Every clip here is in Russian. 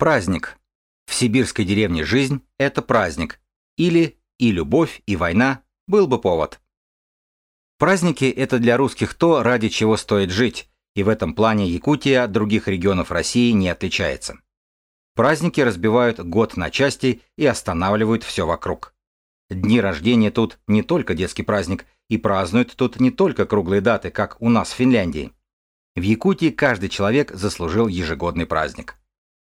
Праздник. В сибирской деревне жизнь – это праздник. Или и любовь, и война был бы повод. Праздники – это для русских то, ради чего стоит жить, и в этом плане Якутия от других регионов России не отличается. Праздники разбивают год на части и останавливают все вокруг. Дни рождения тут не только детский праздник, и празднуют тут не только круглые даты, как у нас в Финляндии. В Якутии каждый человек заслужил ежегодный праздник.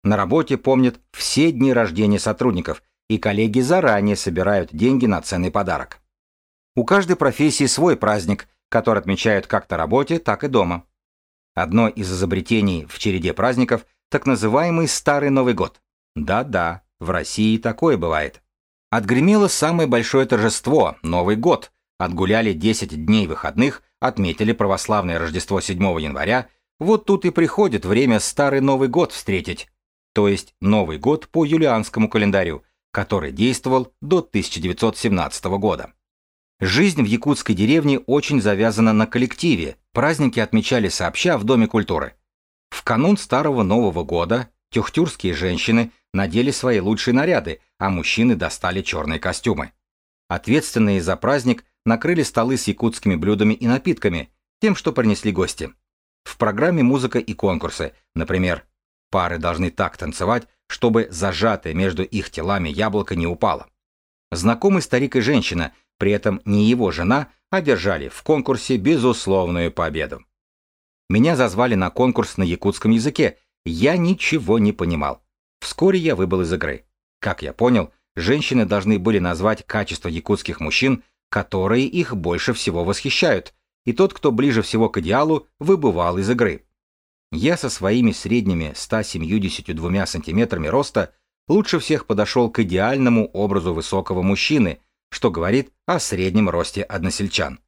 На работе помнят все дни рождения сотрудников, и коллеги заранее собирают деньги на ценный подарок. У каждой профессии свой праздник, который отмечают как на работе, так и дома. Одно из изобретений в череде праздников – так называемый Старый Новый год. Да-да, в России такое бывает. Отгремело самое большое торжество – Новый год. Отгуляли 10 дней выходных, отметили православное Рождество 7 января. Вот тут и приходит время Старый Новый год встретить. То есть Новый год по юлианскому календарю, который действовал до 1917 года. Жизнь в якутской деревне очень завязана на коллективе, праздники отмечали сообща в Доме культуры. В канун Старого Нового года тюхтюрские женщины надели свои лучшие наряды, а мужчины достали черные костюмы. Ответственные за праздник накрыли столы с якутскими блюдами и напитками, тем, что принесли гости. В программе музыка и конкурсы, например, пары должны так танцевать, чтобы зажатое между их телами яблоко не упало. Знакомый старик и женщина – при этом не его жена, одержали в конкурсе безусловную победу. Меня зазвали на конкурс на якутском языке, я ничего не понимал. Вскоре я выбыл из игры. Как я понял, женщины должны были назвать качество якутских мужчин, которые их больше всего восхищают, и тот, кто ближе всего к идеалу, выбывал из игры. Я со своими средними 172 сантиметрами роста лучше всех подошел к идеальному образу высокого мужчины, что говорит о среднем росте односельчан.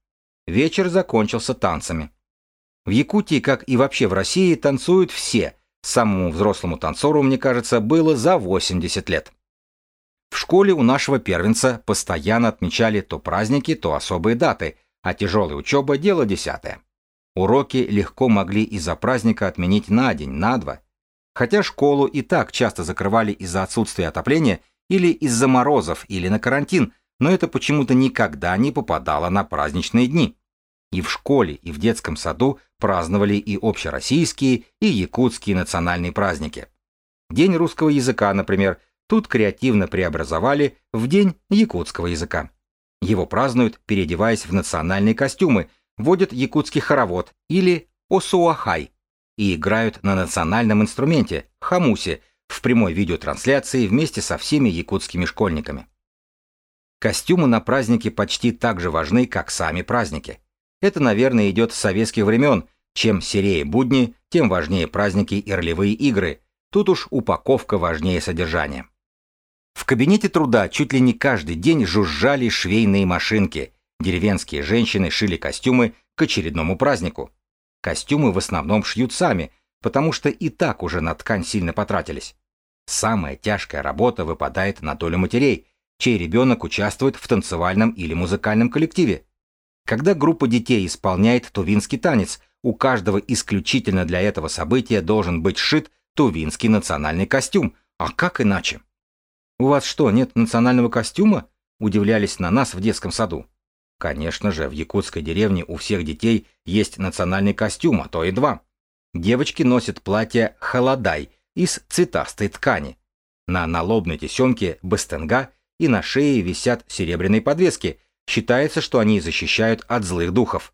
Вечер закончился танцами. В Якутии, как и вообще в России, танцуют все. Самому взрослому танцору, мне кажется, было за 80 лет. В школе у нашего первенца постоянно отмечали то праздники, то особые даты, а тяжелая учеба – дело десятое. Уроки легко могли из-за праздника отменить на день, на два. Хотя школу и так часто закрывали из-за отсутствия отопления или из-за морозов или на карантин, но это почему-то никогда не попадало на праздничные дни. И в школе, и в детском саду праздновали и общероссийские, и якутские национальные праздники. День русского языка, например, тут креативно преобразовали в День якутского языка. Его празднуют, переодеваясь в национальные костюмы, водят якутский хоровод или осуахай и играют на национальном инструменте – хамусе в прямой видеотрансляции вместе со всеми якутскими школьниками. Костюмы на праздники почти так же важны, как сами праздники. Это, наверное, идет с советских времен. Чем серее будни, тем важнее праздники и ролевые игры. Тут уж упаковка важнее содержания. В кабинете труда чуть ли не каждый день жужжали швейные машинки. Деревенские женщины шили костюмы к очередному празднику. Костюмы в основном шьют сами, потому что и так уже на ткань сильно потратились. Самая тяжкая работа выпадает на долю матерей, чей ребенок участвует в танцевальном или музыкальном коллективе. Когда группа детей исполняет тувинский танец, у каждого исключительно для этого события должен быть сшит тувинский национальный костюм, а как иначе? «У вас что, нет национального костюма?» – удивлялись на нас в детском саду. Конечно же, в якутской деревне у всех детей есть национальный костюм, а то и два. Девочки носят платье «холодай» из цветастой ткани. На налобной тесемке «бастенга» и на шее висят серебряные подвески. Считается, что они защищают от злых духов.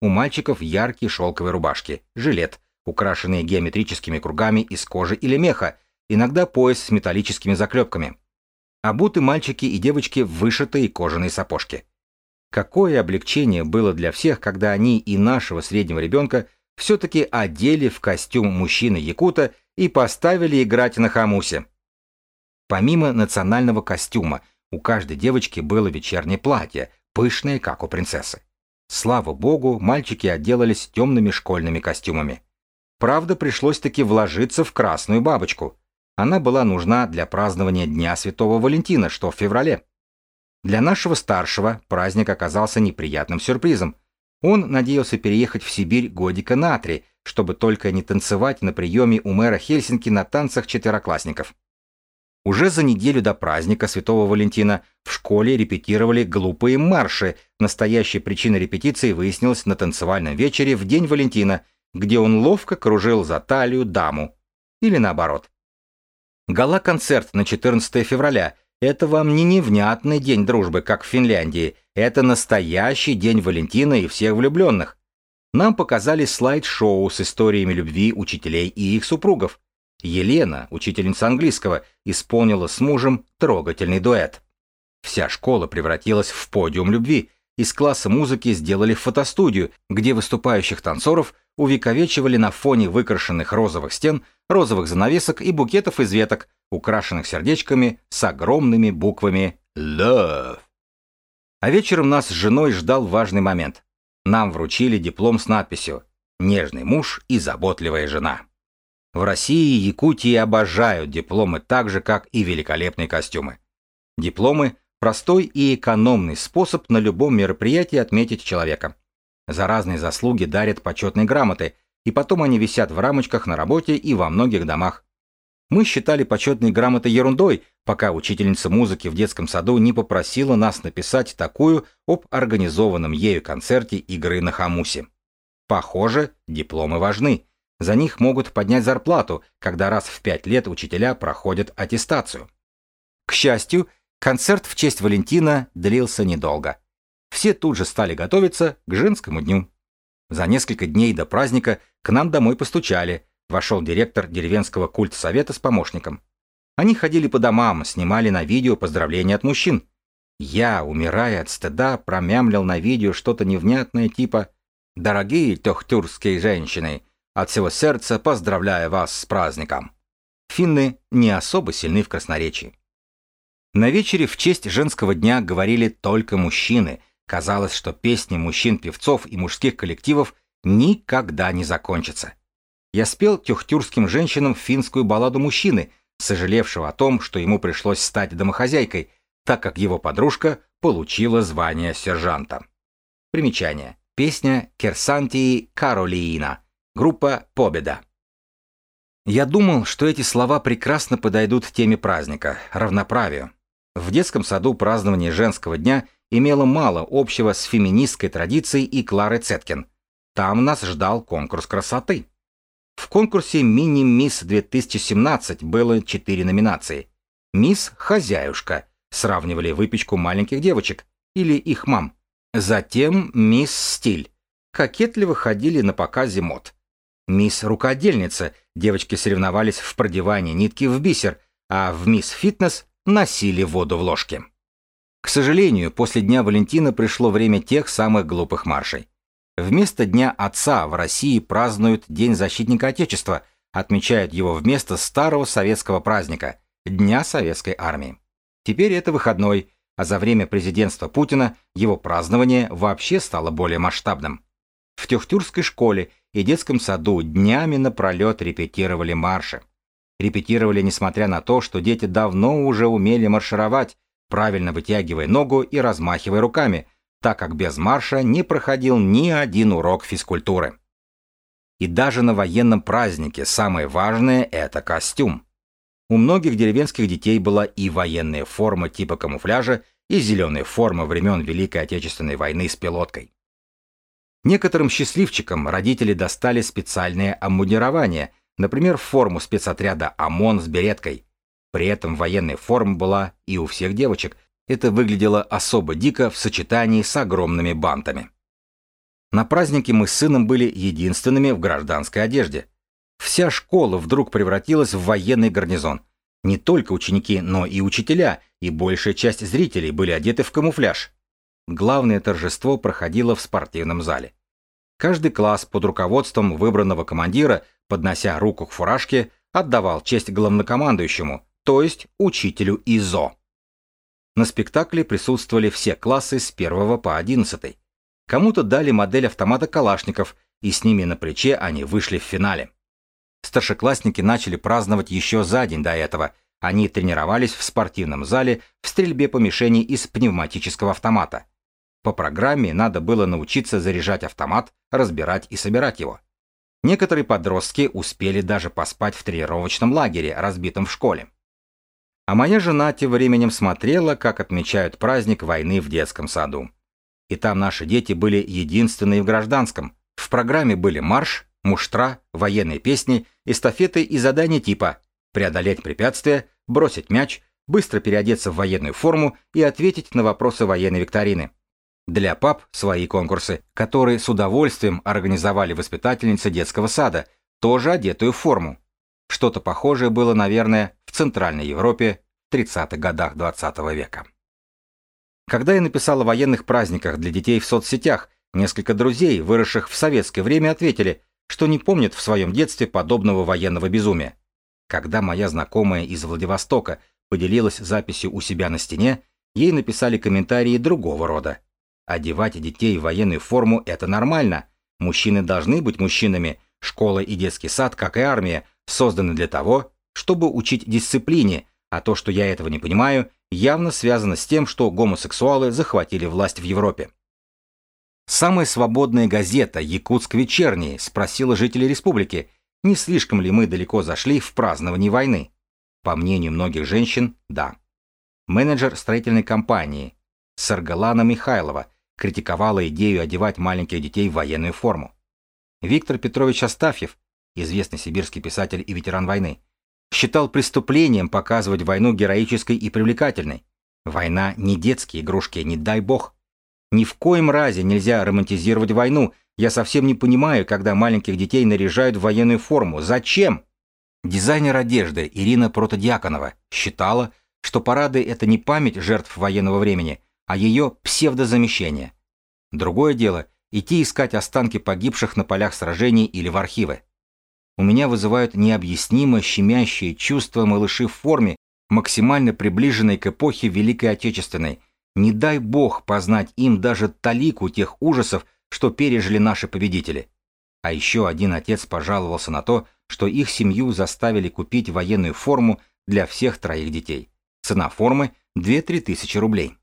У мальчиков яркие шелковые рубашки, жилет, украшенные геометрическими кругами из кожи или меха, иногда пояс с металлическими заклепками. Обуты мальчики и девочки в вышитые кожаные сапожки. Какое облегчение было для всех, когда они и нашего среднего ребенка все-таки одели в костюм мужчины-якута и поставили играть на хамусе. Помимо национального костюма, у каждой девочки было вечернее платье, пышное, как у принцессы. Слава богу, мальчики отделались темными школьными костюмами. Правда, пришлось таки вложиться в красную бабочку. Она была нужна для празднования Дня Святого Валентина, что в феврале. Для нашего старшего праздник оказался неприятным сюрпризом. Он надеялся переехать в Сибирь годика на три, чтобы только не танцевать на приеме у мэра Хельсинки на танцах четвероклассников. Уже за неделю до праздника Святого Валентина в школе репетировали глупые марши. Настоящая причина репетиции выяснилась на танцевальном вечере в День Валентина, где он ловко кружил за талию даму. Или наоборот. Гала-концерт на 14 февраля – это вам не невнятный день дружбы, как в Финляндии. Это настоящий день Валентина и всех влюбленных. Нам показали слайд-шоу с историями любви учителей и их супругов. Елена, учительница английского, исполнила с мужем трогательный дуэт. Вся школа превратилась в подиум любви. Из класса музыки сделали фотостудию, где выступающих танцоров увековечивали на фоне выкрашенных розовых стен, розовых занавесок и букетов из веток, украшенных сердечками с огромными буквами «Love». А вечером нас с женой ждал важный момент. Нам вручили диплом с надписью «Нежный муж и заботливая жена». В России и Якутии обожают дипломы так же, как и великолепные костюмы. Дипломы – простой и экономный способ на любом мероприятии отметить человека. За разные заслуги дарят почетные грамоты, и потом они висят в рамочках на работе и во многих домах. Мы считали почетные грамоты ерундой, пока учительница музыки в детском саду не попросила нас написать такую об организованном ею концерте игры на хамусе. Похоже, дипломы важны. За них могут поднять зарплату, когда раз в пять лет учителя проходят аттестацию. К счастью, концерт в честь Валентина длился недолго. Все тут же стали готовиться к женскому дню. За несколько дней до праздника к нам домой постучали. Вошел директор деревенского культсовета с помощником. Они ходили по домам, снимали на видео поздравления от мужчин. Я, умирая от стыда, промямлил на видео что-то невнятное типа «Дорогие тохтурские женщины, от всего сердца поздравляю вас с праздником». Финны не особо сильны в красноречии. На вечере в честь женского дня говорили только мужчины – Казалось, что песни мужчин-певцов и мужских коллективов никогда не закончатся. Я спел тюхтюрским женщинам финскую балладу мужчины, сожалевшего о том, что ему пришлось стать домохозяйкой, так как его подружка получила звание сержанта. Примечание. Песня Керсантии Каролиина. Группа Победа. Я думал, что эти слова прекрасно подойдут теме праздника – равноправию. В детском саду празднование женского дня имела мало общего с феминистской традицией и Клары Цеткин. Там нас ждал конкурс красоты. В конкурсе «Мини-мисс 2017» было четыре номинации. «Мисс Хозяюшка» сравнивали выпечку маленьких девочек или их мам. Затем «Мисс Стиль». Кокетливо ходили на показе мод. «Мисс Рукодельница» девочки соревновались в продевании нитки в бисер, а в «Мисс Фитнес» носили воду в ложке. К сожалению, после Дня Валентина пришло время тех самых глупых маршей. Вместо Дня Отца в России празднуют День защитника Отечества, отмечают его вместо старого советского праздника – Дня Советской Армии. Теперь это выходной, а за время президентства Путина его празднование вообще стало более масштабным. В Тюхтюрской школе и детском саду днями напролет репетировали марши. Репетировали, несмотря на то, что дети давно уже умели маршировать, правильно вытягивая ногу и размахивая руками, так как без марша не проходил ни один урок физкультуры. И даже на военном празднике самое важное – это костюм. У многих деревенских детей была и военная форма типа камуфляжа, и зеленая форма времен Великой Отечественной войны с пилоткой. Некоторым счастливчикам родители достали специальное обмундирование, например, форму спецотряда ОМОН с береткой, при этом военная форма была и у всех девочек. Это выглядело особо дико в сочетании с огромными бантами. На празднике мы с сыном были единственными в гражданской одежде. Вся школа вдруг превратилась в военный гарнизон. Не только ученики, но и учителя, и большая часть зрителей были одеты в камуфляж. Главное торжество проходило в спортивном зале. Каждый класс под руководством выбранного командира, поднося руку к фуражке, отдавал честь главнокомандующему, то есть учителю ИЗО. На спектакле присутствовали все классы с 1 по 11. Кому-то дали модель автомата Калашников, и с ними на плече они вышли в финале. Старшеклассники начали праздновать еще за день до этого. Они тренировались в спортивном зале в стрельбе по мишени из пневматического автомата. По программе надо было научиться заряжать автомат, разбирать и собирать его. Некоторые подростки успели даже поспать в тренировочном лагере, разбитом в школе. А моя жена тем временем смотрела, как отмечают праздник войны в детском саду. И там наши дети были единственные в гражданском. В программе были марш, муштра, военные песни, эстафеты и задания типа преодолеть препятствия, бросить мяч, быстро переодеться в военную форму и ответить на вопросы военной викторины. Для пап свои конкурсы, которые с удовольствием организовали воспитательницы детского сада, тоже одетую в форму. Что-то похожее было, наверное, Центральной Европе в 30-х годах 20 -го века. Когда я написал о военных праздниках для детей в соцсетях, несколько друзей, выросших в советское время, ответили, что не помнят в своем детстве подобного военного безумия. Когда моя знакомая из Владивостока поделилась записью у себя на стене, ей написали комментарии другого рода. Одевать детей в военную форму – это нормально. Мужчины должны быть мужчинами. Школа и детский сад, как и армия, созданы для того, чтобы учить дисциплине, а то, что я этого не понимаю, явно связано с тем, что гомосексуалы захватили власть в Европе. Самая свободная газета «Якутск вечерний» спросила жителей республики, не слишком ли мы далеко зашли в праздновании войны. По мнению многих женщин, да. Менеджер строительной компании Саргалана Михайлова критиковала идею одевать маленьких детей в военную форму. Виктор Петрович Астафьев, известный сибирский писатель и ветеран войны, считал преступлением показывать войну героической и привлекательной. Война не детские игрушки, не дай бог. Ни в коем разе нельзя романтизировать войну. Я совсем не понимаю, когда маленьких детей наряжают в военную форму. Зачем? Дизайнер одежды Ирина Протодиаконова считала, что парады — это не память жертв военного времени, а ее псевдозамещение. Другое дело — идти искать останки погибших на полях сражений или в архивы у меня вызывают необъяснимо щемящие чувства малыши в форме, максимально приближенной к эпохе Великой Отечественной. Не дай бог познать им даже талику тех ужасов, что пережили наши победители. А еще один отец пожаловался на то, что их семью заставили купить военную форму для всех троих детей. Цена формы – 2-3 тысячи рублей.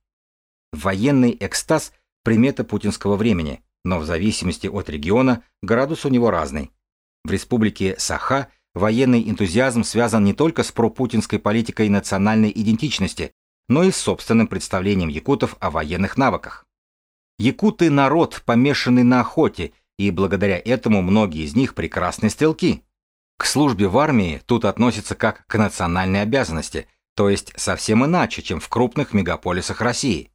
Военный экстаз – примета путинского времени, но в зависимости от региона градус у него разный. В республике Саха военный энтузиазм связан не только с пропутинской политикой национальной идентичности, но и с собственным представлением якутов о военных навыках. Якуты – народ, помешанный на охоте, и благодаря этому многие из них прекрасные стрелки. К службе в армии тут относятся как к национальной обязанности, то есть совсем иначе, чем в крупных мегаполисах России.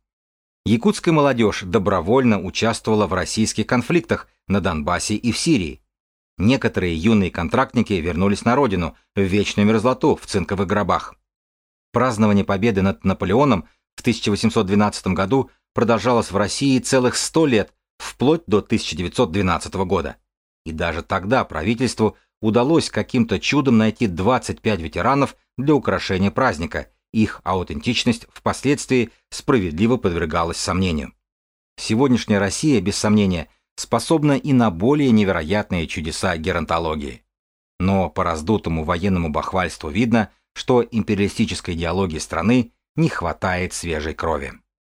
Якутская молодежь добровольно участвовала в российских конфликтах на Донбассе и в Сирии. Некоторые юные контрактники вернулись на родину, в вечную мерзлоту, в цинковых гробах. Празднование победы над Наполеоном в 1812 году продолжалось в России целых 100 лет, вплоть до 1912 года. И даже тогда правительству удалось каким-то чудом найти 25 ветеранов для украшения праздника, их аутентичность впоследствии справедливо подвергалась сомнению. Сегодняшняя Россия, без сомнения, способна и на более невероятные чудеса геронтологии. Но по раздутому военному бахвальству видно, что империалистической идеологии страны не хватает свежей крови.